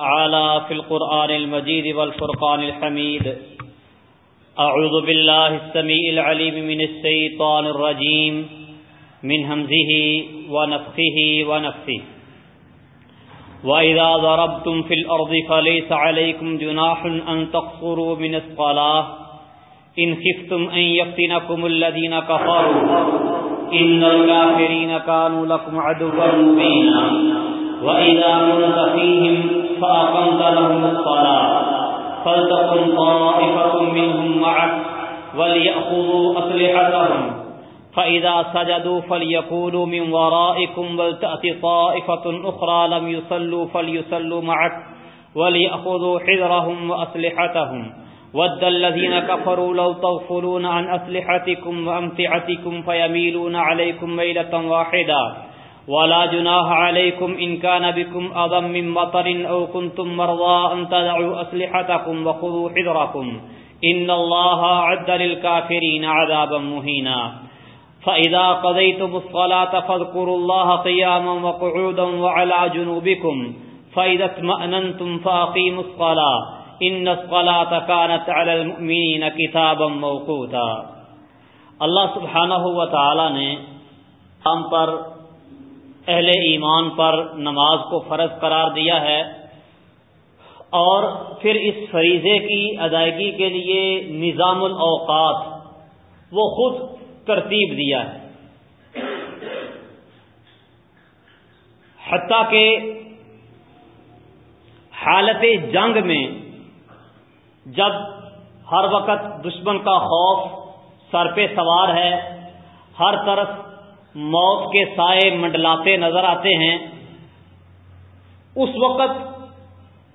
تعالى في القرآن المجيد والفرقان الحميد أعوذ بالله السميع العليم من الشيطان الرجيم من همزه ونفخه ونفثه وإذا ضربتم في الأرض فليس عليكم جناح أن تقصروا من الصلاة. إن خفتم أن يفتنكم الذين كفروا. إن الكافرين كانوا لكم عدوا مبينا. وإذا كنت فيهم فأقمت لهم الصلاة. فلتكن طائفة منهم معك وليأخذوا أسلحتهم. فإذا سجدوا فليقولوا من ورائكم ولتأتي طائفة أخرى لم يصلوا فليصلوا معك وليأخذوا حذرهم وأسلحتهم. ود الذين كفروا لو تغفلون عن أسلحتكم وأمتعتكم فيميلون عليكم ميلة واحدة. ولا جناح عليكم إن كان بكم أضم من مطر أو كنتم مرضى أن تدعوا أسلحتكم وخذوا حذركم. إن الله عد للكافرين عذابا مهينا. فإذا قضيتم الصلاة فاذكروا الله قياما وقعودا وعلى جنوبكم. فإذا اتمأننتم فأقيموا الصلاة. إن الصلاة كانت على المؤمنين كتابا موقوتا. اللہ سبحانہ و تعالی نے ہم پر اہل ایمان پر نماز کو فرض قرار دیا ہے اور پھر اس فریضے کی ادائیگی کے لیے نظام الاوقات وہ خود ترتیب دیا ہے۔ حتیٰ کہ حالت جنگ میں جب ہر وقت دشمن کا خوف سر پہ سوار ہے، ہر طرف موت کے سائے منڈلاتے نظر آتے ہیں۔ اس وقت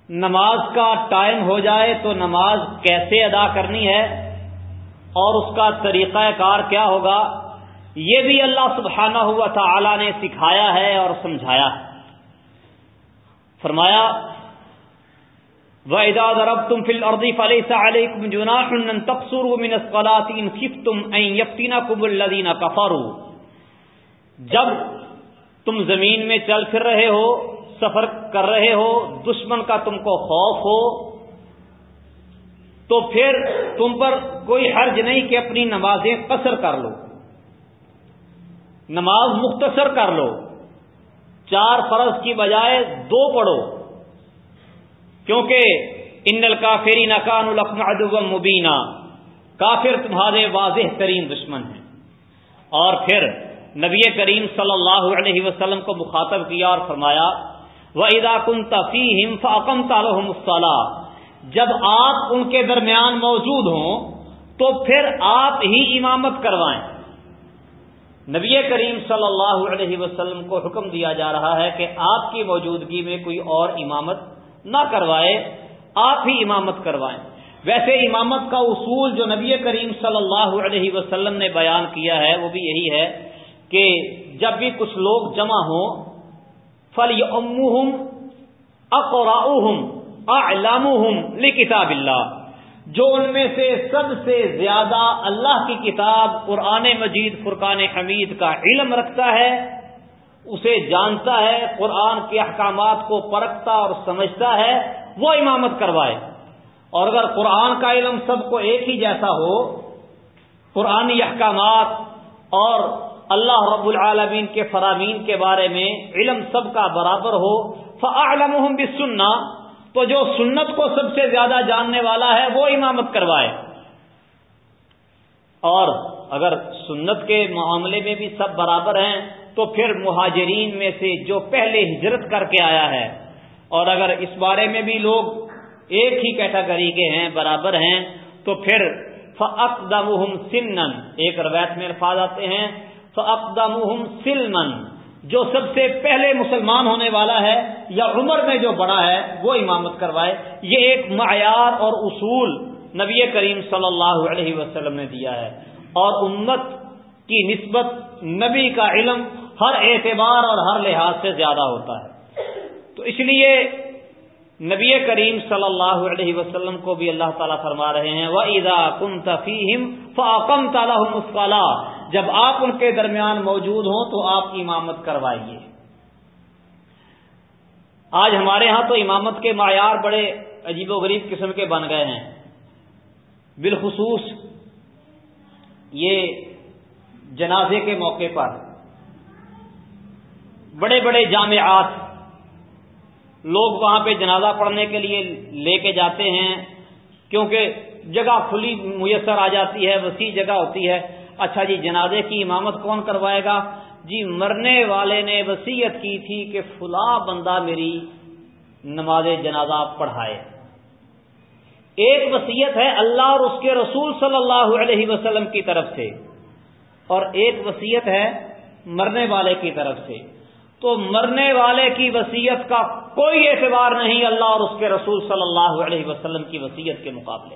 نماز کا ٹائم ہو جائے تو نماز کیسے ادا کرنی ہے اور اس کا طریقہ کار کیا ہوگا، یہ بھی اللہ سبحانہ ہوا تھا نے سکھایا ہے اور سمجھایا۔ ہے فرمایا، وَإِذَا ضَرَبْتُمْ فِي الْأَرْضِ فَلَيْسَ عَلَيْكُمْ جُنَاحٌ أَن تَقْصُرُوا مِنَ الصَّلَاةِ إِنْ خِفْتُمْ أَن يَفْتِنَكُمُ الَّذِينَ كَفَرُوا۔ جب تم زمین میں چل پھر رہے ہو، سفر کر رہے ہو، دشمن کا تم کو خوف ہو، تو پھر تم پر کوئی حرج نہیں کہ اپنی نمازیں قصر کر لو۔ نماز مختصر کر لو۔ چار فرض کی بجائے دو پڑھو۔ کیونکہ ان الکافری نقان القم ادب مبینہ کافر تمہارے واضح ترین دشمن ہیں۔ اور پھر نبی کریم صلی اللہ علیہ وسلم کو مخاطب کیا اور فرمایا وہ ادا کن تفیم فقم تعلوم جب آپ ان کے درمیان موجود ہوں، تو پھر آپ ہی امامت کروائیں۔ نبی کریم صلی اللہ علیہ وسلم کو حکم دیا جا رہا ہے کہ آپ کی موجودگی میں کوئی اور امامت نہ کروائے، آپ ہی امامت کروائیں۔ ویسے امامت کا اصول جو نبی کریم صلی اللہ علیہ وسلم نے بیان کیا ہے، وہ بھی یہی ہے کہ جب بھی کچھ لوگ جمع ہوں فل امہم اقراؤہم اعلامہم لکتاب اللہ جو ان میں سے سب سے زیادہ اللہ کی کتاب قرآن مجید، فرقان حمید کا علم رکھتا ہے، اسے جانتا ہے، قرآن کے احکامات کو پرکھتا اور سمجھتا ہے، وہ امامت کروائے۔ اور اگر قرآن کا علم سب کو ایک ہی جیسا ہو، قرآنی احکامات اور اللہ رب العالمین کے فرامین کے بارے میں علم سب کا برابر ہو فعلم بھی سننا تو جو سنت کو سب سے زیادہ جاننے والا ہے وہ امامت کروائے۔ اور اگر سنت کے معاملے میں بھی سب برابر ہیں، تو پھر مہاجرین میں سے جو پہلے ہجرت کر کے آیا ہے، اور اگر اس بارے میں بھی لوگ ایک ہی کیٹاگری کے ہیں، برابر ہیں، تو پھر فقدم سنن، ایک روایت میں الفاظ آتے ہیں فقدم سلمن جو سب سے پہلے مسلمان ہونے والا ہے یا عمر میں جو بڑا ہے، وہ امامت کروائے۔ یہ ایک معیار اور اصول نبی کریم صلی اللہ علیہ وسلم نے دیا ہے۔ اور امت کی نسبت نبی کا علم ہر اعتبار اور ہر لحاظ سے زیادہ ہوتا ہے۔ تو اس لیے نبی کریم صلی اللہ علیہ وسلم کو بھی اللہ تعالیٰ فرما رہے ہیں وہ ادا کن تفیم فاقم تعالیٰ جب آپ ان کے درمیان موجود ہوں تو آپ امامت کروائیے۔ آج ہمارے ہاں تو امامت کے معیار بڑے عجیب و غریب قسم کے بن گئے ہیں۔ بالخصوص یہ جنازے کے موقع پر بڑے بڑے جامعات لوگ وہاں پہ جنازہ پڑھنے کے لیے لے کے جاتے ہیں، کیونکہ جگہ کھلی میسر آ جاتی ہے، وسیع جگہ ہوتی ہے۔ اچھا جی جنازے کی امامت کون کروائے گا؟ جی مرنے والے نے وسیعت کی تھی کہ فلاں بندہ میری نماز جنازہ پڑھائے۔ ایک وسیعت ہے اللہ اور اس کے رسول صلی اللہ علیہ وسلم کی طرف سے، اور ایک وسیعت ہے مرنے والے کی طرف سے۔ تو مرنے والے کی وسیعت کا کوئی اعتبار نہیں اللہ اور اس کے رسول صلی اللہ علیہ وسلم کی وسیعت کے مقابلے۔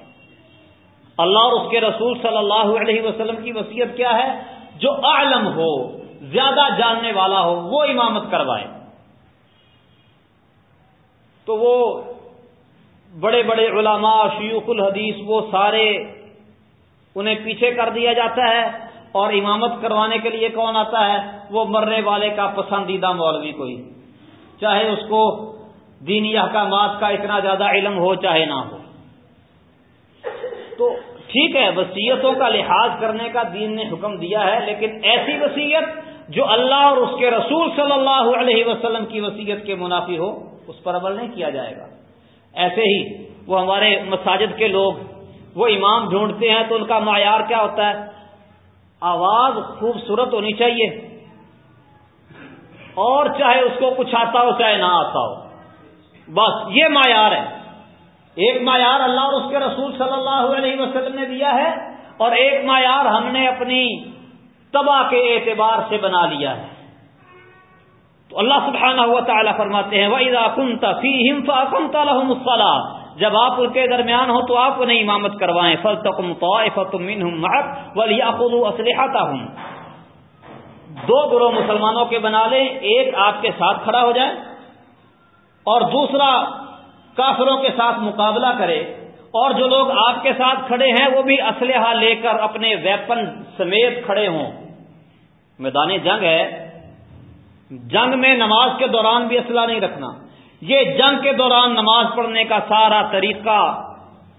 اللہ اور اس کے رسول صلی اللہ علیہ وسلم کی وسیعت کیا ہے؟ جو عالم ہو، زیادہ جاننے والا ہو، وہ امامت کروائے۔ تو وہ بڑے بڑے علماء، شیوخ الحدیث، وہ سارے انہیں پیچھے کر دیا جاتا ہے اور امامت کروانے کے لیے کون آتا ہے؟ وہ مرنے والے کا پسندیدہ مولوی کوئی۔ چاہے اس کو دینی احکامات کا اتنا زیادہ علم ہو، چاہے نہ ہو۔ تو ٹھیک ہے وسیعتوں کا لحاظ کرنے کا دین نے حکم دیا ہے، لیکن ایسی وسیعت جو اللہ اور اس کے رسول صلی اللہ علیہ وسلم کی وسیعت کے منافی ہو، اس پر عمل نہیں کیا جائے گا۔ ایسے ہی وہ ہمارے مساجد کے لوگ، وہ امام ڈھونڈتے ہیں تو ان کا معیار کیا ہوتا ہے؟ آواز خوبصورت ہونی چاہیے۔ اور چاہے اس کو کچھ آتا ہو، چاہے نہ آتا ہو۔ بس، یہ معیار ہے۔ ایک معیار اللہ اور اس کے رسول صلی اللہ علیہ وسلم نے دیا ہے اور ایک معیار ہم نے اپنی تباہ کے اعتبار سے بنا لیا ہے۔ تو اللہ سبحانہ ہوا تعالیٰ فرماتے ہیں جب آپ ان کے درمیان ہو تو آپ انہیں امامت کروائیں۔ فل تکم ہوں دو گروہ مسلمانوں کے بنا لیں، ایک آپ کے ساتھ کھڑا ہو جائے اور دوسرا کافروں کے ساتھ مقابلہ کرے اور جو لوگ آپ کے ساتھ کھڑے ہیں وہ بھی اسلحہ لے کر اپنے ویپن سمیت کھڑے ہوں۔ میدان جنگ ہے۔ جنگ میں نماز کے دوران بھی اسلحہ نہیں رکھنا۔ یہ جنگ کے دوران نماز پڑھنے کا سارا طریقہ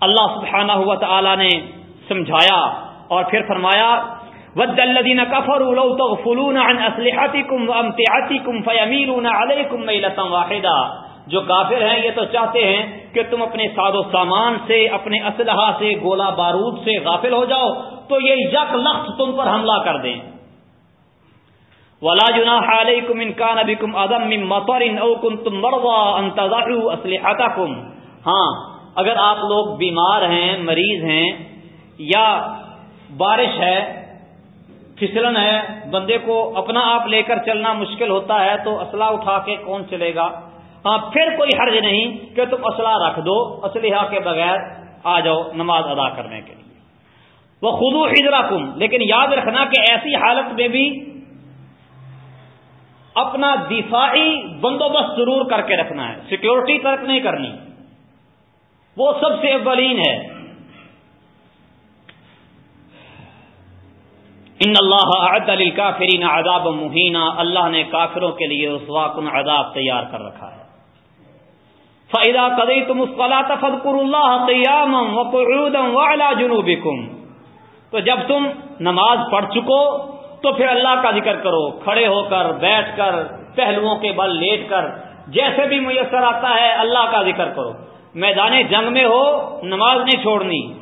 اللہ سبحانہ ہوا تعالی نے سمجھایا اور پھر فرمایا، ود الدین کفر فلون اسلحتی کم امتیاتی کم فیمیر واحدہ جو کافر ہیں یہ تو چاہتے ہیں کہ تم اپنے ساد و سامان سے، اپنے اسلحہ سے، گولا بارود سے غافل ہو جاؤ، تو یہ یک لخت تم پر حملہ کر دیں۔ ولا جنا علیکم ان کان بكم ادم من مطر او کنتم مرضى ان تضعوا اسلحتكم ہاں اگر آپ لوگ بیمار ہیں، مریض ہیں، یا بارش ہے، پھسلن ہے، بندے کو اپنا آپ لے کر چلنا مشکل ہوتا ہے، تو اسلحہ اٹھا کے کون چلے گا؟ ہاں پھر کوئی حرج نہیں کہ تم اسلحہ رکھ دو اسلحہ کے بغیر آ جاؤ نماز ادا کرنے کے لیے۔ وہ خود و لیکن یاد رکھنا کہ ایسی حالت میں بھی اپنا دفاعی بندوبست ضرور کر کے رکھنا ہے۔ سیکورٹی ترک نہیں کرنی۔ وہ سب سے اولین ہے۔ ان اللہ عد علی کافرین عذاب مہینہ اللہ نے کافروں کے لیے اس واقع عذاب تیار کر رکھا ہے۔ فائدہ قدی تم فضکر اللہ قیام وعلا جنوبکم تو جب تم نماز پڑھ چکو، تو پھر اللہ کا ذکر کرو، کھڑے ہو کر، بیٹھ کر، پہلوؤں کے بل لیٹ کر، جیسے بھی میسر آتا ہے، اللہ کا ذکر کرو۔ میدان جنگ میں ہو، نماز نہیں چھوڑنی۔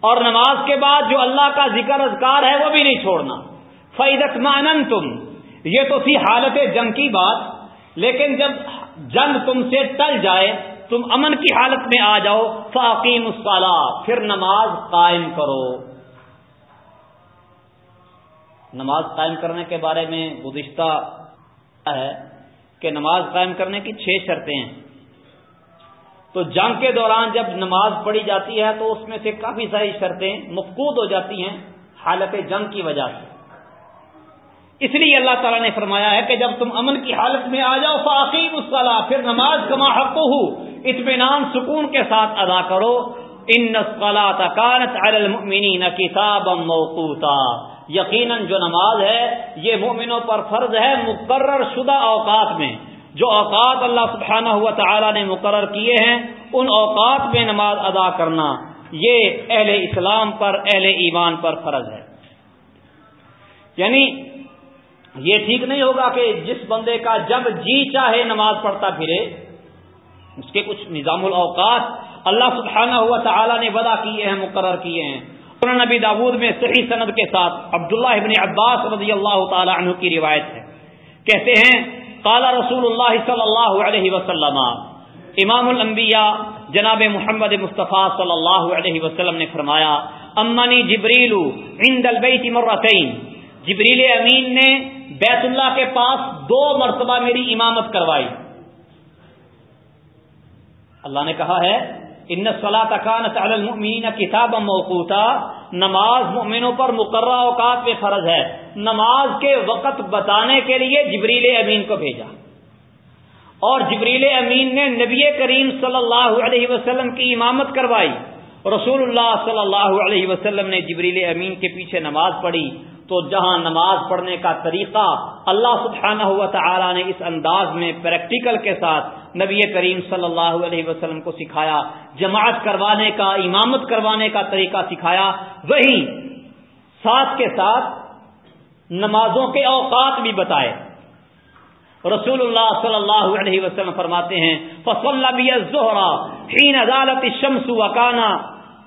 اور نماز کے بعد جو اللہ کا ذکر اذکار ہے، وہ بھی نہیں چھوڑنا۔ فیدت مانن تم یہ تو تھی حالت جنگ کی بات، لیکن جب جنگ تم سے ٹل جائے تم امن کی حالت میں آ جاؤ فاقیم الصلاح پھر نماز قائم کرو۔ نماز قائم کرنے کے بارے میں گزشتہ ہے کہ نماز قائم کرنے کی چھ شرطیں ہیں۔ تو جنگ کے دوران جب نماز پڑھی جاتی ہے تو اس میں سے کافی ساری شرطیں مفقود ہو جاتی ہیں حالت جنگ کی وجہ سے۔ اس لیے اللہ تعالیٰ نے فرمایا ہے کہ جب تم امن کی حالت میں آ جاؤ فاقیم الصلاح پھر نماز کما حق ہو اطمینان، سکون کے ساتھ ادا کرو۔ ان کانت المؤمنین کتابا موقوتا۔ یقیناً جو نماز ہے، یہ مومنوں پر فرض ہے مقرر شدہ اوقات میں۔ جو اوقات اللہ سبحانہ ہوا تعالی نے مقرر کیے ہیں، ان اوقات میں نماز ادا کرنا، یہ اہل اسلام پر، اہل ایمان پر فرض ہے۔ یعنی یہ ٹھیک نہیں ہوگا کہ جس بندے کا جب جی چاہے، نماز پڑھتا پھرے اس کے کچھ نظام الاوقات اللہ سبحانہ ہوا تعالی نے ودا کیے ہیں، مقرر کیے ہیں۔ قرآن نبی داود میں صحیح سند کے ساتھ عبداللہ ابن عباس رضی اللہ تعالی عنہ کی روایت ہے۔ کہتے ہیں، قال رسول اللہ صلی اللہ علیہ وسلم، امام الانبیاء جناب محمد مصطفیٰ صلی اللہ علیہ وسلم نے فرمایا امانی جبریل عند البیت مرتین۔ جبریل امین نے بیت اللہ کے پاس دو مرتبہ میری امامت کروائی۔ اللہ نے کہا ہے ان صلاح تکانت المین کتاب موقوتا نماز مؤمنوں پر مقررہ اوقات میں فرض ہے۔ نماز کے وقت بتانے کے لیے جبریل امین کو بھیجا۔ اور جبریل امین نے نبی کریم صلی اللہ علیہ وسلم کی امامت کروائی۔ رسول اللہ صلی اللہ علیہ وسلم نے جبریل امین کے پیچھے نماز پڑھی۔ تو جہاں نماز پڑھنے کا طریقہ اللہ سبحانہ ہوا تعالی نے اس انداز میں پریکٹیکل کے ساتھ نبی کریم صلی اللہ علیہ وسلم کو سکھایا، جماعت کروانے کا، امامت کروانے کا طریقہ سکھایا۔ وہی ساتھ کے ساتھ نمازوں کے اوقات بھی بتائے۔ رسول اللہ صلی اللہ علیہ وسلم فرماتے ہیں، فصل شمس وکانا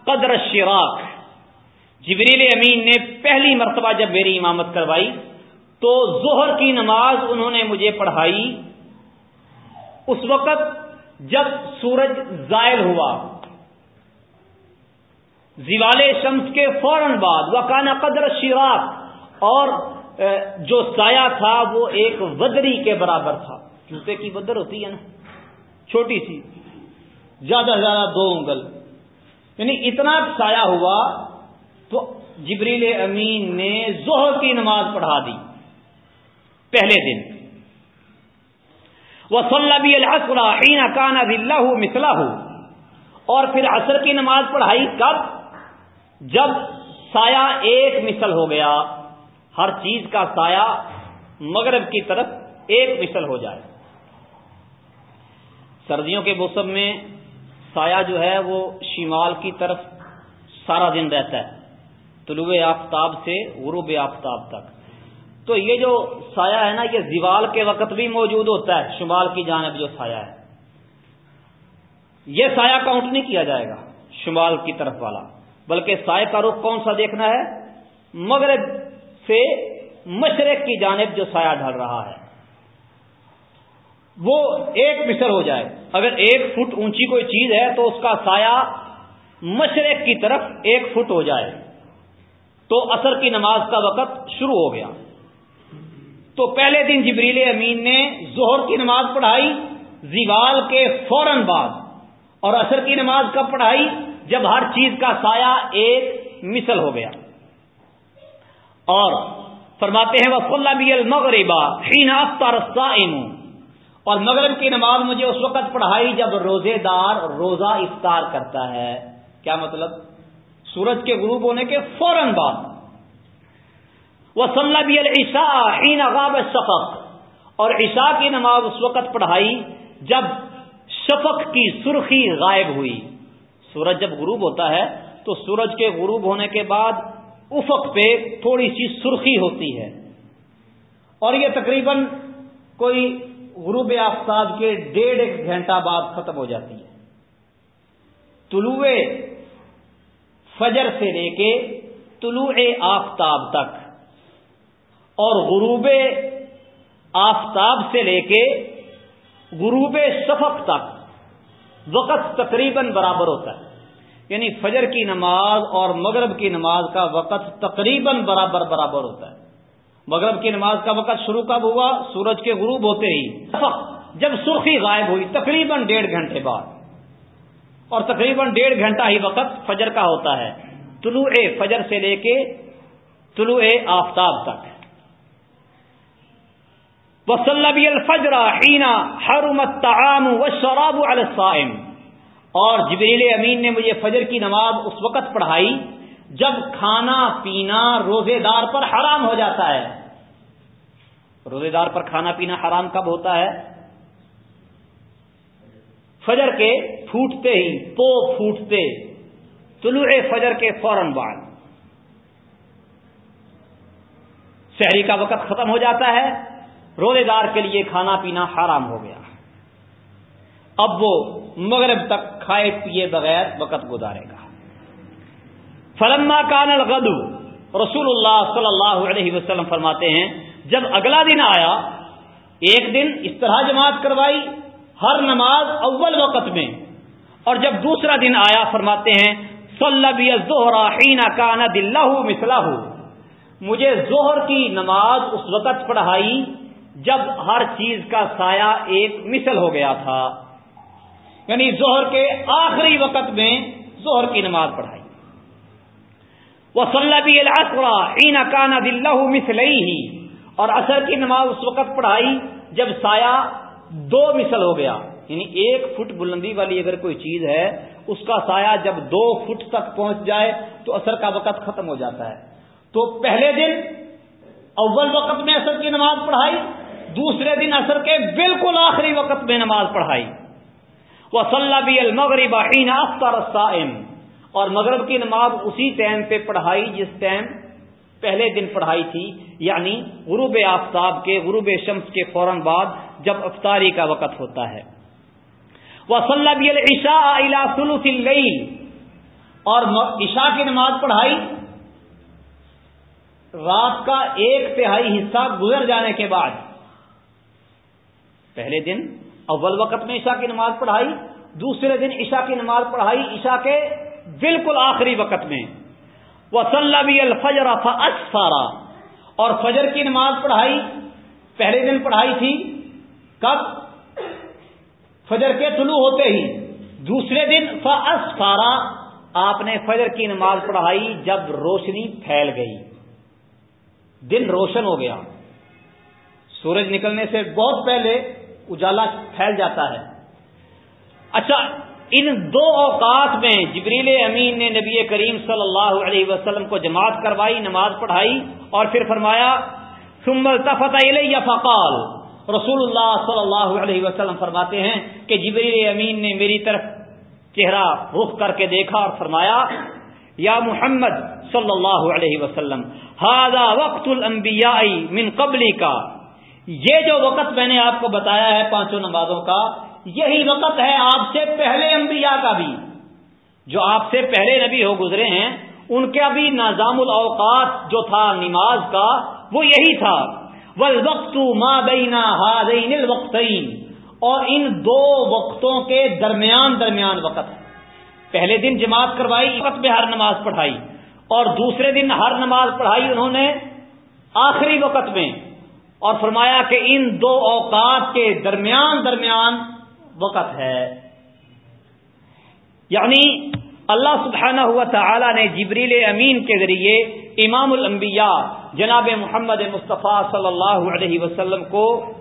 قدر شراک جبریل امین نے پہلی مرتبہ جب میری امامت کروائی، تو ظہر کی نماز انہوں نے مجھے پڑھائی۔ اس وقت جب سورج زائل ہوا۔ زیوال شمس کے فوراً بعد وکانا قدر شراک اور جو سایہ تھا وہ ایک ودری کے برابر تھا۔ جوتے کی بدر ہوتی ہے نا، چھوٹی سی، زیادہ زیادہ دو انگل۔ یعنی اتنا سایہ ہوا تو جبریل امین نے زہر کی نماز پڑھا دی۔ پہلے دن۔ وہ صلی الحسین کانا اللہ مسلح اور پھر عصر کی نماز پڑھائی کب؟ جب سایہ ایک مثل ہو گیا، ہر چیز کا سایہ مغرب کی طرف ایک مثل ہو جائے۔ سردیوں کے موسم میں سایہ جو ہے وہ شمال کی طرف سارا دن رہتا ہے۔ طلوع آفتاب سے غروب آفتاب تک۔ تو یہ جو سایہ ہے نا، یہ زیوال کے وقت بھی موجود ہوتا ہے، شمال کی جانب جو سایہ ہے۔ یہ سایہ کاؤنٹ نہیں کیا جائے گا، شمال کی طرف والا۔ بلکہ سائے کا رخ کون سا دیکھنا ہے؟ مغرب سے مشرق کی جانب جو سایہ ڈھل رہا ہے۔ وہ ایک مصر ہو جائے۔ اگر ایک فٹ اونچی کوئی چیز ہے تو اس کا سایہ مشرق کی طرف ایک فٹ ہو جائے۔ تو اثر کی نماز کا وقت شروع ہو گیا۔ تو پہلے دن جبریل امین نے زہر کی نماز پڑھائی زیوال کے فوراً بعد، اور اثر کی نماز کب پڑھائی؟ جب ہر چیز کا سایہ ایک مثل ہو گیا۔ اور فرماتے ہیں وہ بھی المغربا اور مغرب کی نماز مجھے اس وقت پڑھائی جب روزے دار روزہ افطار کرتا ہے۔ کیا مطلب؟ سورج کے غروب ہونے کے فوراً بعد۔ وہ صلی العشا شفق اور عشاء کی نماز اس وقت پڑھائی جب شفق کی سرخی غائب ہوئی۔ سورج جب غروب ہوتا ہے تو سورج کے غروب ہونے کے بعد افق پہ تھوڑی سی سرخی ہوتی ہے۔ اور یہ تقریباً کوئی غروب آفتاب کے ڈیڑھ ایک گھنٹہ بعد ختم ہو جاتی ہے۔ طلوع فجر سے لے کے طلوع آفتاب تک۔ اور غروب آفتاب سے لے کے غروب شفق تک وقت تقریباً برابر ہوتا ہے۔ یعنی فجر کی نماز اور مغرب کی نماز کا وقت تقریباً برابر برابر ہوتا ہے۔ مغرب کی نماز کا وقت شروع کب ہوا؟ سورج کے غروب ہوتے ہی۔ جب سرخی غائب ہوئی، تقریباً ڈیڑھ گھنٹے بعد۔ اور تقریباً ڈیڑھ گھنٹہ ہی وقت فجر کا ہوتا ہے۔ طلوع فجر سے لے کے طلوع آفتاب تک۔ وسلبی الفجرا ہینا حرمت و شراب السائم اور جبریل امین نے مجھے فجر کی نماز اس وقت پڑھائی جب کھانا پینا روزے دار پر حرام ہو جاتا ہے۔ روزے دار پر کھانا پینا حرام کب ہوتا ہے؟ فجر کے پھوٹتے ہی تو پھوٹتے، طلوع فجر کے فوراً بعد۔ شہری کا وقت ختم ہو جاتا ہے۔ روزے دار کے لیے کھانا پینا حرام ہو گیا۔ اب وہ مغرب تک کھائے پیے بغیر وقت گزارے گا۔ فلما کان الغدو رسول اللہ صلی اللہ علیہ وسلم فرماتے ہیں، جب اگلا دن آیا، ایک دن اس طرح جماعت کروائی، ہر نماز اول وقت میں۔ اور جب دوسرا دن آیا، فرماتے ہیں، صلی اللہ کانا دلہ مسلح مجھے زہر کی نماز اس وقت پڑھائی جب ہر چیز کا سایہ ایک مثل ہو گیا تھا۔ یعنی زہر کے آخری وقت میں زہر کی نماز پڑھائی۔ وہ صلی اللہ کانا دلہ مسلئی ہی اور اثر کی نماز اس وقت پڑھائی جب سایہ دو مثل ہو گیا۔ یعنی ایک فٹ بلندی والی اگر کوئی چیز ہے، اس کا سایہ جب دو فٹ تک پہنچ جائے تو اثر کا وقت ختم ہو جاتا ہے۔ تو پہلے دن اول وقت میں اثر کی نماز پڑھائی دوسرے دن اثر کے بالکل آخری وقت میں نماز پڑھائی۔ وہ صلی المغرب اختر اور مغرب کی نماز اسی ٹائم پہ پڑھائی جس ٹائم پہلے دن پڑھائی تھی یعنی غروب آفتاب کے، غروب شمس کے فوراً بعد جب افطاری کا وقت ہوتا ہے۔ وہ صلی عشاء اور عشاء کی نماز پڑھائی۔ رات کا ایک تہائی حصہ گزر جانے کے بعد۔ پہلے دن اول وقت میں عشاء کی نماز پڑھائی، دوسرے دن عشاء کی نماز پڑھائی، عشاء کے بالکل آخری وقت میں۔ وہ صلی الفجر اسفارا اور فجر کی نماز پڑھائی، پہلے دن پڑھائی تھی۔ کب؟ فجر کے طلوع ہوتے ہی۔ دوسرے دن فاسفارا آپ نے فجر کی نماز پڑھائی جب روشنی پھیل گئی۔ دن روشن ہو گیا۔ سورج نکلنے سے بہت پہلے اجالا پھیل جاتا ہے۔ اچھا ان دو اوقات میں جبریل امین نے نبی کریم صلی اللہ علیہ وسلم کو جماعت کروائی، نماز پڑھائی اور پھر فرمایا سمبل فقال، رسول اللہ صلی اللہ علیہ وسلم فرماتے ہیں کہ جبریل امین نے میری طرف چہرہ رخ کر کے دیکھا اور فرمایا، یا محمد صلی اللہ علیہ وسلم ہاضا وقت الانبیاء من قبلی کا یہ جو وقت میں نے آپ کو بتایا ہے پانچوں نمازوں کا، یہی وقت ہے آپ سے پہلے انبیاء کا بھی۔ جو آپ سے پہلے نبی ہو گزرے ہیں، ان کا بھی نظام الاوقات جو تھا نماز کا، وہ یہی تھا۔ وقت ما بینا ہادین الوقتین اور ان دو وقتوں کے درمیان درمیان وقت۔ پہلے دن جماعت کروائی وقت میں ہر نماز پڑھائی۔ اور دوسرے دن ہر نماز پڑھائی انہوں نے آخری وقت میں۔ اور فرمایا کہ ان دو اوقات کے درمیان درمیان وقت ہے۔ یعنی اللہ سبحانہ ہوا تعالی نے جبریل امین کے ذریعے امام الانبیاء جناب محمد مصطفیٰ صلی اللہ علیہ وسلم کو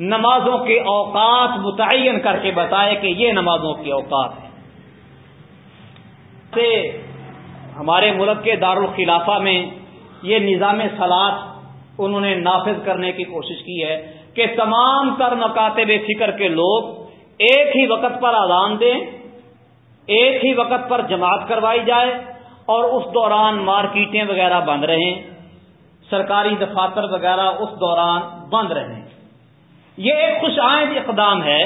نمازوں کے اوقات متعین کر کے بتائے کہ یہ نمازوں کے اوقات ہیں۔ سے ہمارے ملک کے دارالخلافہ میں یہ نظام سلاد انہوں نے نافذ کرنے کی کوشش کی ہے کہ تمام تر مکاتب فکر کے لوگ ایک ہی وقت پر آزان دیں، ایک ہی وقت پر جماعت کروائی جائے اور اس دوران مارکیٹیں وغیرہ بند رہیں، سرکاری دفاتر وغیرہ اس دوران بند رہیں۔ یہ ایک خوش آئند اقدام ہے۔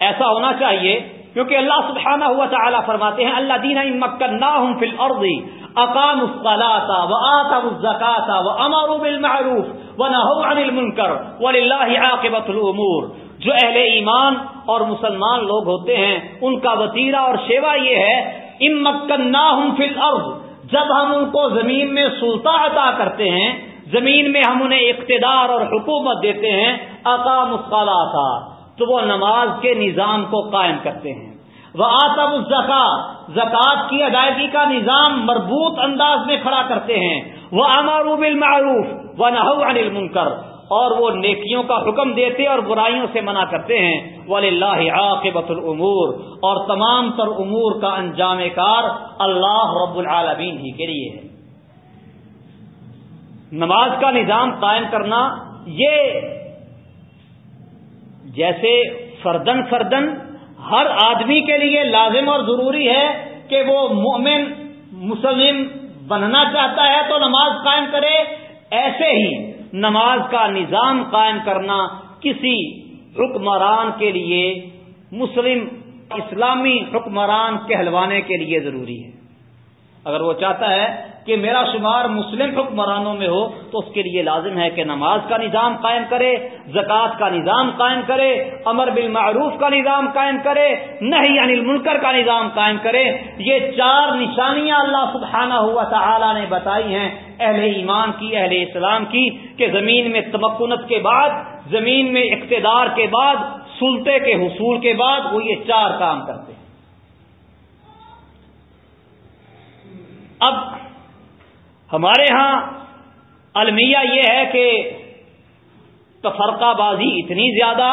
ایسا ہونا چاہیے کیونکہ اللہ سبحانہ ہوا تعالیٰ فرماتے ہیں، اللہ دینا مکن فل عرضی اقام الصلاة وآتوا الزكاة وامروا بالمعروف ونهوا عن المنكر ولله عاقبة الامور۔ جو اہل ایمان اور مسلمان لوگ ہوتے ہیں، ان کا وطیرہ اور شیوا یہ ہے ام مکن فی الارض، جب ہم ان کو زمین میں سلطہ عطا کرتے ہیں، زمین میں ہم انہیں اقتدار اور حکومت دیتے ہیں اقام الصلاة۔ تو وہ نماز کے نظام کو قائم کرتے ہیں۔ وہ آتب الزکا زکات کی ادائیگی کا نظام مربوط انداز میں کھڑا کرتے ہیں۔ وہ اماروب المعروف و المنکر۔ اور وہ نیکیوں کا حکم دیتے اور برائیوں سے منع کرتے ہیں۔ ولی اللہ عاقبت العمور اور تمام تر امور کا انجام کار اللہ رب العالمین ہی کے لیے ہے۔ نماز کا نظام قائم کرنا یہ جیسے فردن فردن ہر آدمی کے لیے لازم اور ضروری ہے کہ وہ مومن مسلم بننا چاہتا ہے تو نماز قائم کرے، ایسے ہی نماز کا نظام قائم کرنا کسی حکمران کے لیے، مسلم اسلامی حکمران کہلوانے کے لیے ضروری ہے۔ اگر وہ چاہتا ہے کہ میرا شمار مسلم حکمرانوں میں ہو تو اس کے لیے لازم ہے کہ نماز کا نظام قائم کرے، زکوٰۃ کا نظام قائم کرے، امر بالمعروف کا نظام قائم کرے نہیں انل منکر کا نظام قائم کرے۔ یہ چار نشانیاں اللہ سبحانہ ہوا تعالی نے بتائی ہیں اہل ایمان کی، اہل اسلام کی، کہ زمین میں تمکنت کے بعد، زمین میں اقتدار کے بعد، سلطے کے حصول کے بعد وہ یہ چار کام کرتے ہیں۔ اب ہمارے ہاں المیہ یہ ہے کہ تفرقہ بازی اتنی زیادہ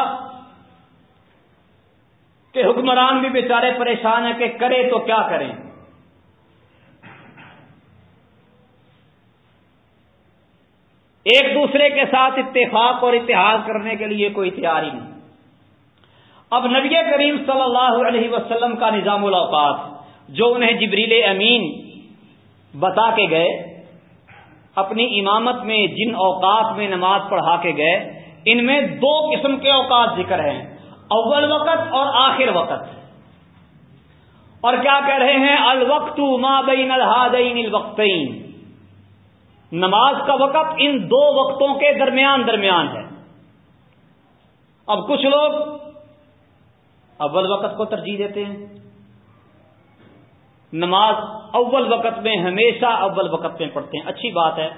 کہ حکمران بھی بیچارے پریشان ہیں کہ کرے تو کیا کریں۔ ایک دوسرے کے ساتھ اتفاق اور اتحاد کرنے کے لیے کوئی تیاری نہیں۔ اب نبی کریم صلی اللہ علیہ وسلم کا نظام الاوقات جو انہیں جبریل امین بتا کے گئے، اپنی امامت میں، جن اوقات میں نماز پڑھا کے گئے، ان میں دو قسم کے اوقات ذکر ہیں، اول وقت اور آخر وقت۔ اور کیا کہہ رہے ہیں؟ الوقت ما بین الحادین الوقتین۔ نماز کا وقت ان دو وقتوں کے درمیان درمیان ہے۔ اب کچھ لوگ اول وقت کو ترجیح دیتے ہیں۔ نماز اول وقت میں ہمیشہ اول وقت میں پڑھتے ہیں۔ اچھی بات ہے۔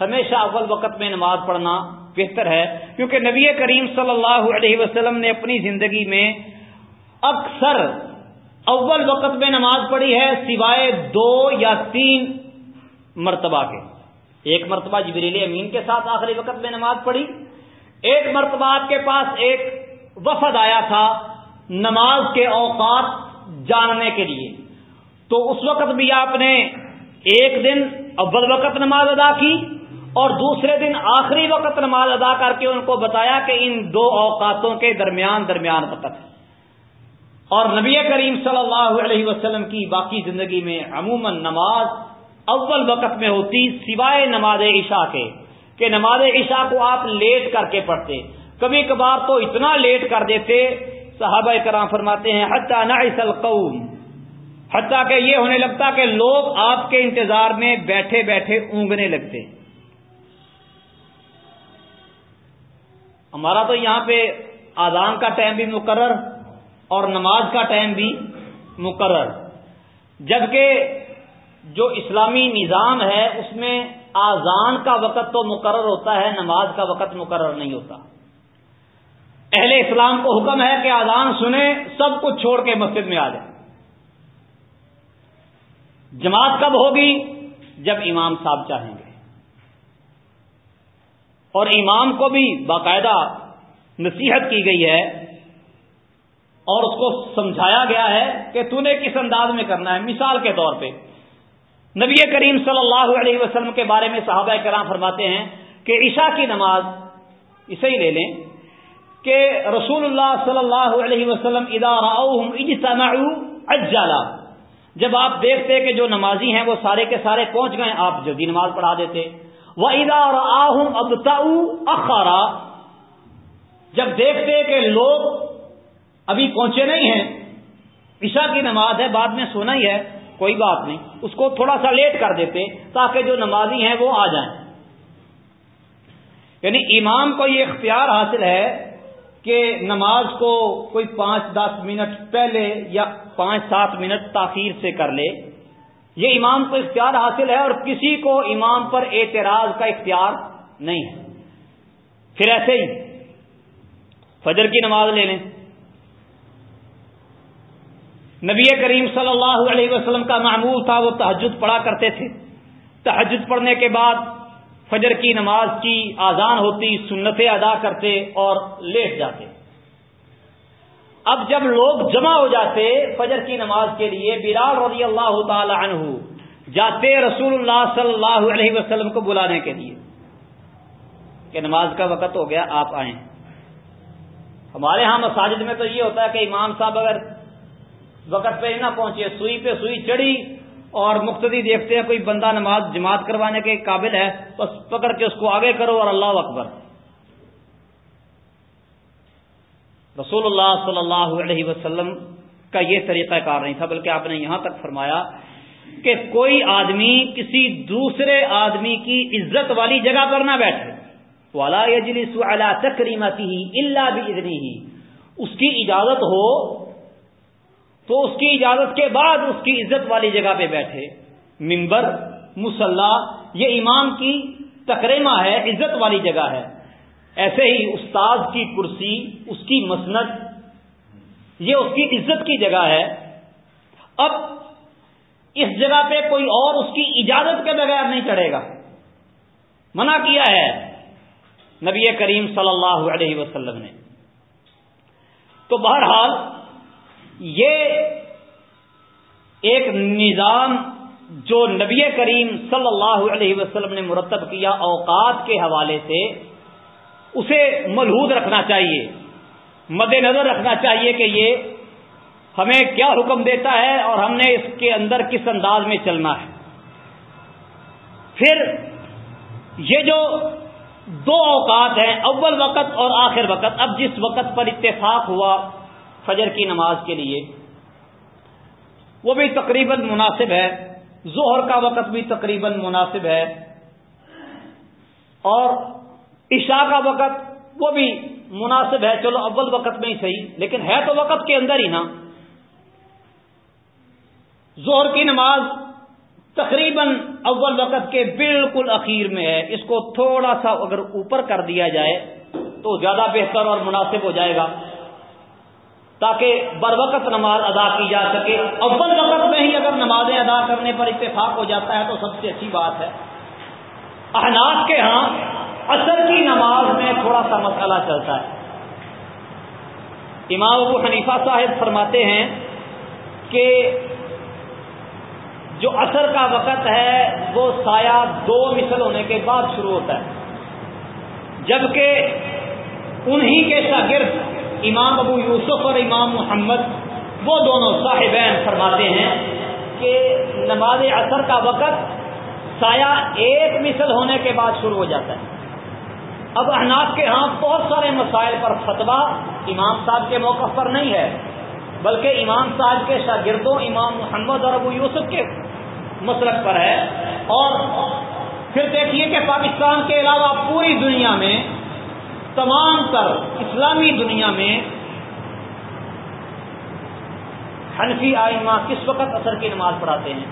ہمیشہ اول وقت میں نماز پڑھنا بہتر ہے۔ کیونکہ نبی کریم صلی اللہ علیہ وسلم نے اپنی زندگی میں اکثر اول وقت میں نماز پڑھی ہے سوائے دو یا تین مرتبہ کے۔ ایک مرتبہ جبریل امین کے ساتھ آخری وقت میں نماز پڑھی۔ ایک مرتبہ آپ کے پاس ایک وفد آیا تھا نماز کے اوقات جاننے کے لیے۔ تو اس وقت بھی آپ نے ایک دن اول وقت نماز ادا کی اور دوسرے دن آخری وقت نماز ادا کر کے ان کو بتایا کہ ان دو اوقاتوں کے درمیان درمیان وقت ہے۔ اور نبی کریم صلی اللہ علیہ وسلم کی باقی زندگی میں عموماً نماز اول وقت میں ہوتی سوائے نماز عشاء کے، کہ نماز عشاء کو آپ لیٹ کر کے پڑھتے۔ کبھی کبھار تو اتنا لیٹ کر دیتے، صحابہ کرام فرماتے ہیں، حتیٰ القوم حتیٰ کہ یہ ہونے لگتا کہ لوگ آپ کے انتظار میں بیٹھے بیٹھے اونگنے لگتے۔ ہمارا تو یہاں پہ آزان کا ٹائم بھی مقرر اور نماز کا ٹائم بھی مقرر۔ جبکہ جو اسلامی نظام ہے، اس میں آزان کا وقت تو مقرر ہوتا ہے، نماز کا وقت مقرر نہیں ہوتا۔ اہل اسلام کو حکم ہے کہ آزان سنیں، سب کچھ چھوڑ کے مسجد میں آ جائیں۔ جماعت کب ہوگی؟ جب امام صاحب چاہیں گے۔ اور امام کو بھی باقاعدہ نصیحت کی گئی ہے اور اس کو سمجھایا گیا ہے کہ تو نے کس انداز میں کرنا ہے۔ مثال کے طور پہ، نبی کریم صلی اللہ علیہ وسلم کے بارے میں صحابہ کرام فرماتے ہیں کہ عشاء کی نماز، اسے ہی لے لیں، کہ رسول اللہ صلی اللہ علیہ وسلم ادارہ اجالا جب آپ دیکھتے کہ جو نمازی ہیں وہ سارے کے سارے پہنچ گئے، آپ جلدی نماز پڑھا دیتے۔ وہ ادا اور آہم اخارا جب دیکھتے کہ لوگ ابھی پہنچے نہیں ہیں، عشاء کی نماز ہے، بعد میں سونا ہی ہے، کوئی بات نہیں۔ اس کو تھوڑا سا لیٹ کر دیتے تاکہ جو نمازی ہیں وہ آ جائیں۔ یعنی امام کو یہ اختیار حاصل ہے کہ نماز کو کوئی پانچ دس منٹ پہلے یا پانچ سات منٹ تاخیر سے کر لے۔ یہ امام کو اختیار حاصل ہے اور کسی کو امام پر اعتراض کا اختیار نہیں۔ ہے پھر ایسے ہی فجر کی نماز لے لیں۔ نبی کریم صلی اللہ علیہ وسلم کا معمول تھا، وہ تحجد پڑھا کرتے تھے۔ تحجد پڑھنے کے بعد فجر کی نماز کی آزان ہوتی، سنتیں ادا کرتے اور لیٹ جاتے۔ اب جب لوگ جمع ہو جاتے فجر کی نماز کے لیے، بلال رضی اللہ تعالی عنہ جاتے رسول اللہ صلی اللہ علیہ وسلم کو بلانے کے لیے۔ کہ نماز کا وقت ہو گیا، آپ آئیں۔ ہمارے ہاں مساجد میں تو یہ ہوتا ہے کہ امام صاحب اگر وقت پہ نہ پہنچے، سوئی پہ سوئی چڑھی اور مقتدی دیکھتے ہیں، کوئی بندہ نماز جماعت کروانے کے قابل ہے، بس پکڑ کے اس کو آگے کرو اور اللہ اکبر۔ رسول اللہ صلی اللہ علیہ وسلم کا یہ طریقہ کار نہیں تھا، بلکہ آپ نے یہاں تک فرمایا کہ کوئی آدمی کسی دوسرے آدمی کی عزت والی جگہ پر نہ بیٹھے۔ والا یجلس علی تکریمتی الا باذنہ اس کی اجازت ہو تو اس کی اجازت کے بعد اس کی عزت والی جگہ پہ بیٹھے۔ ممبر مسلح یہ امام کی تقریمہ ہے، عزت والی جگہ ہے۔ ایسے ہی استاد کی کرسی، اس کی مسنت یہ اس کی عزت کی جگہ ہے۔ اب اس جگہ پہ کوئی اور اس کی اجازت کے بغیر نہیں چڑھے گا۔ منع کیا ہے نبی کریم صلی اللہ علیہ وسلم نے۔ تو بہرحال یہ ایک نظام جو نبی کریم صلی اللہ علیہ وسلم نے مرتب کیا اوقات کے حوالے سے، اسے ملحوظ رکھنا چاہیے، مد نظر رکھنا چاہیے کہ یہ ہمیں کیا حکم دیتا ہے اور ہم نے اس کے اندر کس انداز میں چلنا ہے۔ پھر یہ جو دو اوقات ہیں، اول وقت اور آخر وقت، اب جس وقت پر اتفاق ہوا فجر کی نماز کے لیے۔ وہ بھی تقریباً مناسب ہے۔ ظہر کا وقت بھی تقریباً مناسب ہے۔ اور عشاء کا وقت وہ بھی مناسب ہے۔ چلو اول وقت میں ہی صحیح، لیکن ہے تو وقت کے اندر ہی نا۔ زہر کی نماز تقریباً اول وقت کے بالکل اخیر میں ہے۔ اس کو تھوڑا سا اگر اوپر کر دیا جائے تو زیادہ بہتر اور مناسب ہو جائے گا۔ تاکہ بر وقت نماز ادا کی جا سکے۔ اول وقت میں ہی اگر نمازیں ادا کرنے پر اتفاق ہو جاتا ہے تو سب سے اچھی بات ہے۔ احناف کے ہاں اثر کی نماز میں تھوڑا سا مسئلہ چلتا ہے۔ امام ابو حنیفہ صاحب فرماتے ہیں کہ جو اثر کا وقت ہے وہ سایہ دو مثل ہونے کے بعد شروع ہوتا ہے۔ جبکہ انہی کے شاگرد امام ابو یوسف اور امام محمد، وہ دونوں صاحبین فرماتے ہیں کہ نماز اثر کا وقت سایہ ایک مثل ہونے کے بعد شروع ہو جاتا ہے۔ اب احناف کے ہاں بہت سارے مسائل پر فتوا امام صاحب کے موقع پر نہیں ہے، بلکہ امام صاحب کے شاگردوں امام محمد اور ابو یوسف کے مسلک پر ہے۔ اور پھر دیکھیے کہ پاکستان کے علاوہ پوری دنیا میں تمام تر اسلامی دنیا میں حنفی آئمہ کس وقت اثر کی نماز پڑھاتے ہیں؟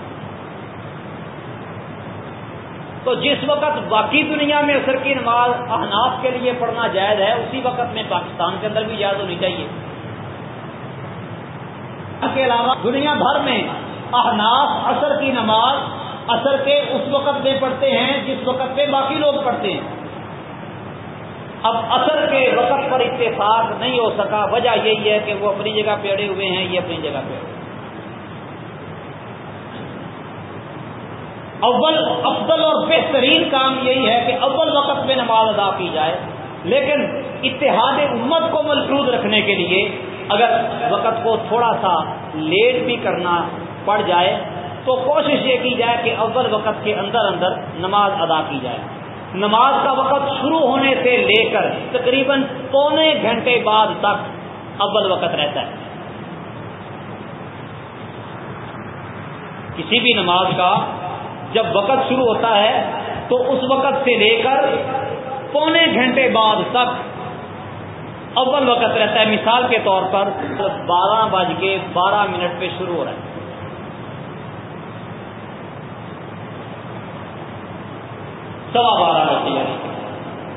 تو جس وقت باقی دنیا میں اثر کی نماز احناف کے لیے پڑھنا جائز ہے، اسی وقت میں پاکستان کے اندر بھی جائز ہونی چاہیے۔ اس کے علاوہ دنیا بھر میں احناف اثر کی نماز اثر کے اس وقت میں پڑھتے ہیں جس وقت میں باقی لوگ پڑھتے ہیں۔ اب اثر کے وقت پر اتفاق نہیں ہو سکا، وجہ یہی ہے کہ وہ اپنی جگہ پہ اڑے ہوئے ہیں، یہ اپنی جگہ پہ اول، افضل اور بہترین کام یہی ہے کہ اول وقت میں نماز ادا کی جائے، لیکن اتحاد امت کو ملفوظ رکھنے کے لیے اگر وقت کو تھوڑا سا لیٹ بھی کرنا پڑ جائے، تو کوشش یہ کی جائے کہ اول وقت کے اندر اندر نماز ادا کی جائے۔ نماز کا وقت شروع ہونے سے لے کر تقریباً پونے گھنٹے بعد تک اول وقت رہتا ہے۔ کسی بھی نماز کا جب وقت شروع ہوتا ہے تو اس وقت سے لے کر پونے گھنٹے بعد تک اول وقت رہتا ہے۔ مثال کے طور پر بارہ بج کے بارہ منٹ پہ شروع ہو رہا ہے۔ سوا بارہ بجے یعنی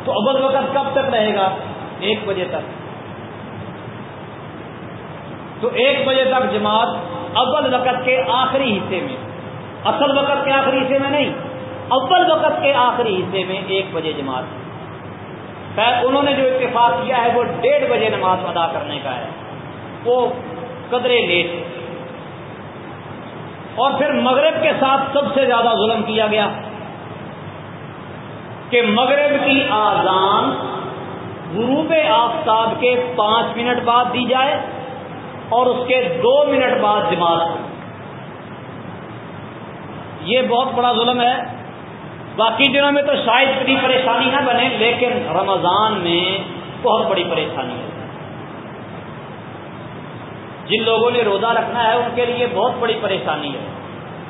تو اول وقت کب تک رہے گا؟ ایک بجے تک۔ تو ایک بجے تک جماعت اول وقت کے آخری حصے میں۔ اصل وقت کے آخری حصے میں نہیں، اول وقت کے آخری حصے میں ایک بجے جماعت۔ خیر، انہوں نے جو اتفاق کیا ہے، وہ ڈیڑھ بجے نماز ادا کرنے کا ہے۔ وہ قدرے لیٹ۔ اور پھر مغرب کے ساتھ سب سے زیادہ ظلم کیا گیا۔ کہ مغرب کی آزان غروب آفتاب کے پانچ منٹ بعد دی جائے اور اس کے دو منٹ بعد جماعت یہ بہت بڑا ظلم ہے۔ باقی دنوں میں تو شاید اتنی پریشانی نہ بنے، لیکن رمضان میں بہت بڑی پریشانی ہے۔ جن لوگوں نے روزہ رکھنا ہے، ان کے لیے بہت بڑی پریشانی ہے۔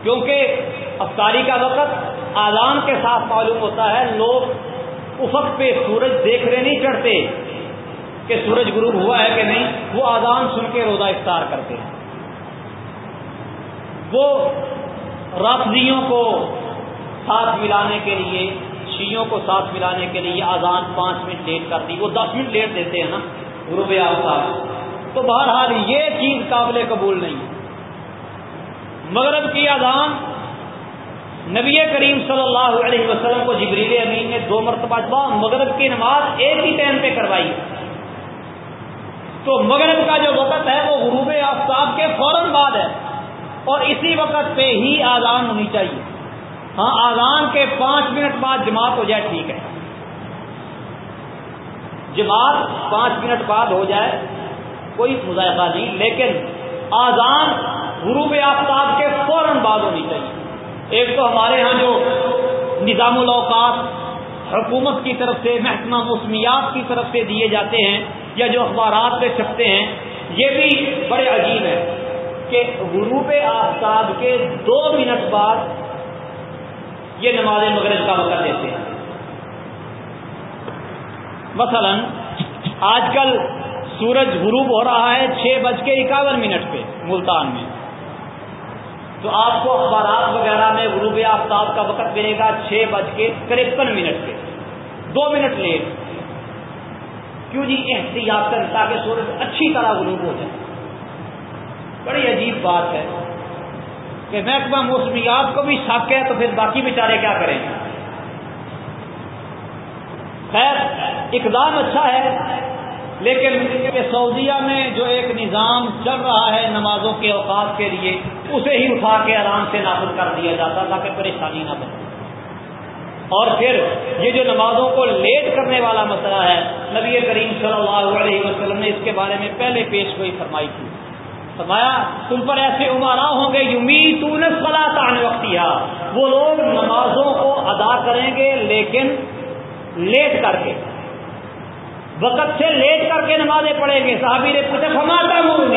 کیونکہ افطاری کا وقت آزان کے ساتھ معلوم ہوتا ہے، لوگ افق پہ سورج دیکھ رہے نہیں چڑھتے کہ سورج غروب ہوا ہے کہ نہیں، وہ آزان سن کے روزہ افطار کرتے ہیں۔ وہ رافضیوں کو ساتھ ملانے کے لیے شیوں کو ساتھ ملانے کے لیے آزان پانچ منٹ لیٹ کر دی، وہ دس منٹ لیٹ دیتے ہیں نا غروب آفتاب تو بہرحال یہ چیز قابل قبول نہیں۔ مغرب کی اذان نبی کریم صلی اللہ علیہ وسلم کو جبریل امین نے دو مرتبہ مغرب کی نماز ایک ہی ٹائم پہ کروائی۔ تو مغرب کا جو وقت ہے وہ غروب آفتاب کے فوراً بعد ہے اور اسی وقت پہ ہی آزان ہونی چاہیے۔ ہاں آزان کے پانچ منٹ بعد جماعت ہو جائے، ٹھیک ہے۔ جماعت پانچ منٹ بعد ہو جائے، کوئی مذائقہ نہیں، لیکن آزان غروب آفتاب کے فوراً بعد ہونی چاہیے۔ ایک تو ہمارے ہاں جو نظام الاوقات حکومت کی طرف سے، محکمہ موسمیات کی طرف سے دیے جاتے ہیں یا جو اخبارات پہ چھپتے ہیں، یہ بھی بڑے عجیب ہیں کہ غروب آفتاب کے دو منٹ بعد یہ نماز مغرب کا وقت دیتے ہیں۔ مثلا، آج کل سورج غروب ہو رہا ہے چھ بج کے اکاون منٹ پہ ملتان میں۔ تو آپ کو اخبارات وغیرہ میں غروب آفتاب کا وقت ملے گا چھ بج کے ترپن منٹ پہ دو منٹ لیٹ۔ کیوں جی؟ احتیاط کر تاکہ سورج اچھی طرح غروب ہو جائے۔ بڑی عجیب بات ہے کہ محکمہ موسمیات کو بھی شک ہے تو پھر باقی بیچارے کیا کریں؟ گے خیر، اقدام اچھا ہے، لیکن سعودیہ میں جو ایک نظام چل رہا ہے نمازوں کے اوقات کے لیے اسے ہی اٹھا کے آرام سے نافذ کر دیا جاتا تاکہ پریشانی نہ بنے۔ اور پھر یہ جو نمازوں کو لیٹ کرنے والا مسئلہ ہے، نبی کریم صلی اللہ علیہ وسلم نے اس کے بارے میں پہلے پیش گوئی فرمائی تھی۔ فرمایا، تم پر ایسے عمارا ہوں گے یومی تو نے وقتی وہ لوگ نمازوں کو ادا کریں گے، لیکن لیٹ کر کے۔ وقت سے لیٹ کر کے نمازیں پڑھیں گے۔ صحابی نے پوچھا ہمارا منہ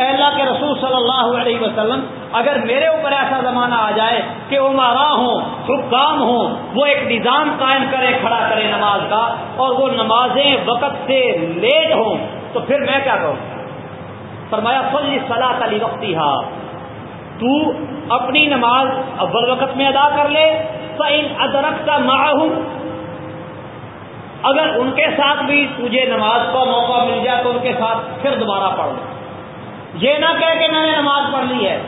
اللہ کے رسول صلی اللہ علیہ وسلم، اگر میرے اوپر ایسا زمانہ آ جائے کہ وہ مارا ہوں، حکام ہوں، وہ ایک نظام قائم کرے، کھڑا کرے نماز کا، اور وہ نمازیں وقت سے لیٹ ہوں، تو پھر میں کیا کروں؟ فرمایا فضل صلاح علی وقتی ہا تو اپنی نماز اول وقت میں ادا کر لے فعین ادرک کا معاہوں اگر ان کے ساتھ بھی تجھے نماز کا موقع مل جائے تو ان کے ساتھ پھر دوبارہ پڑھ لو یہ نہ کہہ کہ میں نے نماز پڑھ لی ہے۔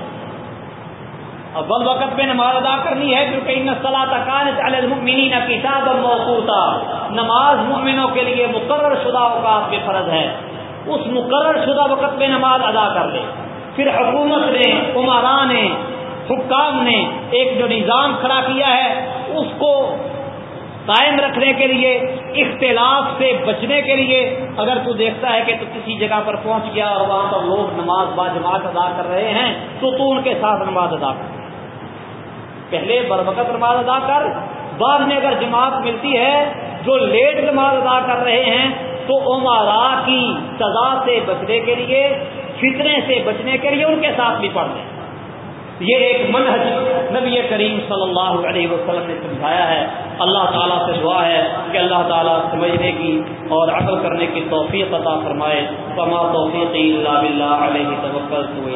اول وقت میں نماز ادا کرنی ہے، کیونکہ ان صلاح تکان المؤمنین کتاب موقوتا۔ نماز مؤمنوں کے لیے مقرر شدہ اوقات میں فرض ہے اس مقرر شدہ وقت میں نماز ادا کر لے پھر حکومت نے، عمران نے، حکام نے ایک جو نظام کھڑا کیا ہے، اس کو قائم رکھنے کے لیے، اختلاف سے بچنے کے لیے۔ اگر تو دیکھتا ہے کہ تو کسی جگہ پر پہنچ گیا اور وہاں پر لوگ نماز با جماعت ادا کر رہے ہیں، تو تو ان کے ساتھ نماز ادا کر۔ پہلے بر وقت نماز ادا کر، بعد میں اگر جماعت ملتی ہے جو لیٹ نماز ادا کر رہے ہیں، تو عمارا کی سزا سے بچنے کے لیے فطرے سے بچنے کے لیے ان کے ساتھ بھی پڑھ دیں یہ ایک منحج نبی کریم صلی اللہ علیہ وسلم نے سمجھایا ہے۔ اللہ تعالیٰ سے دعا ہے کہ اللہ تعالیٰ سمجھنے کی اور عقل کرنے کی توفیق عطا فرمائے۔ فما توفیق اللہ علیہ توکل تو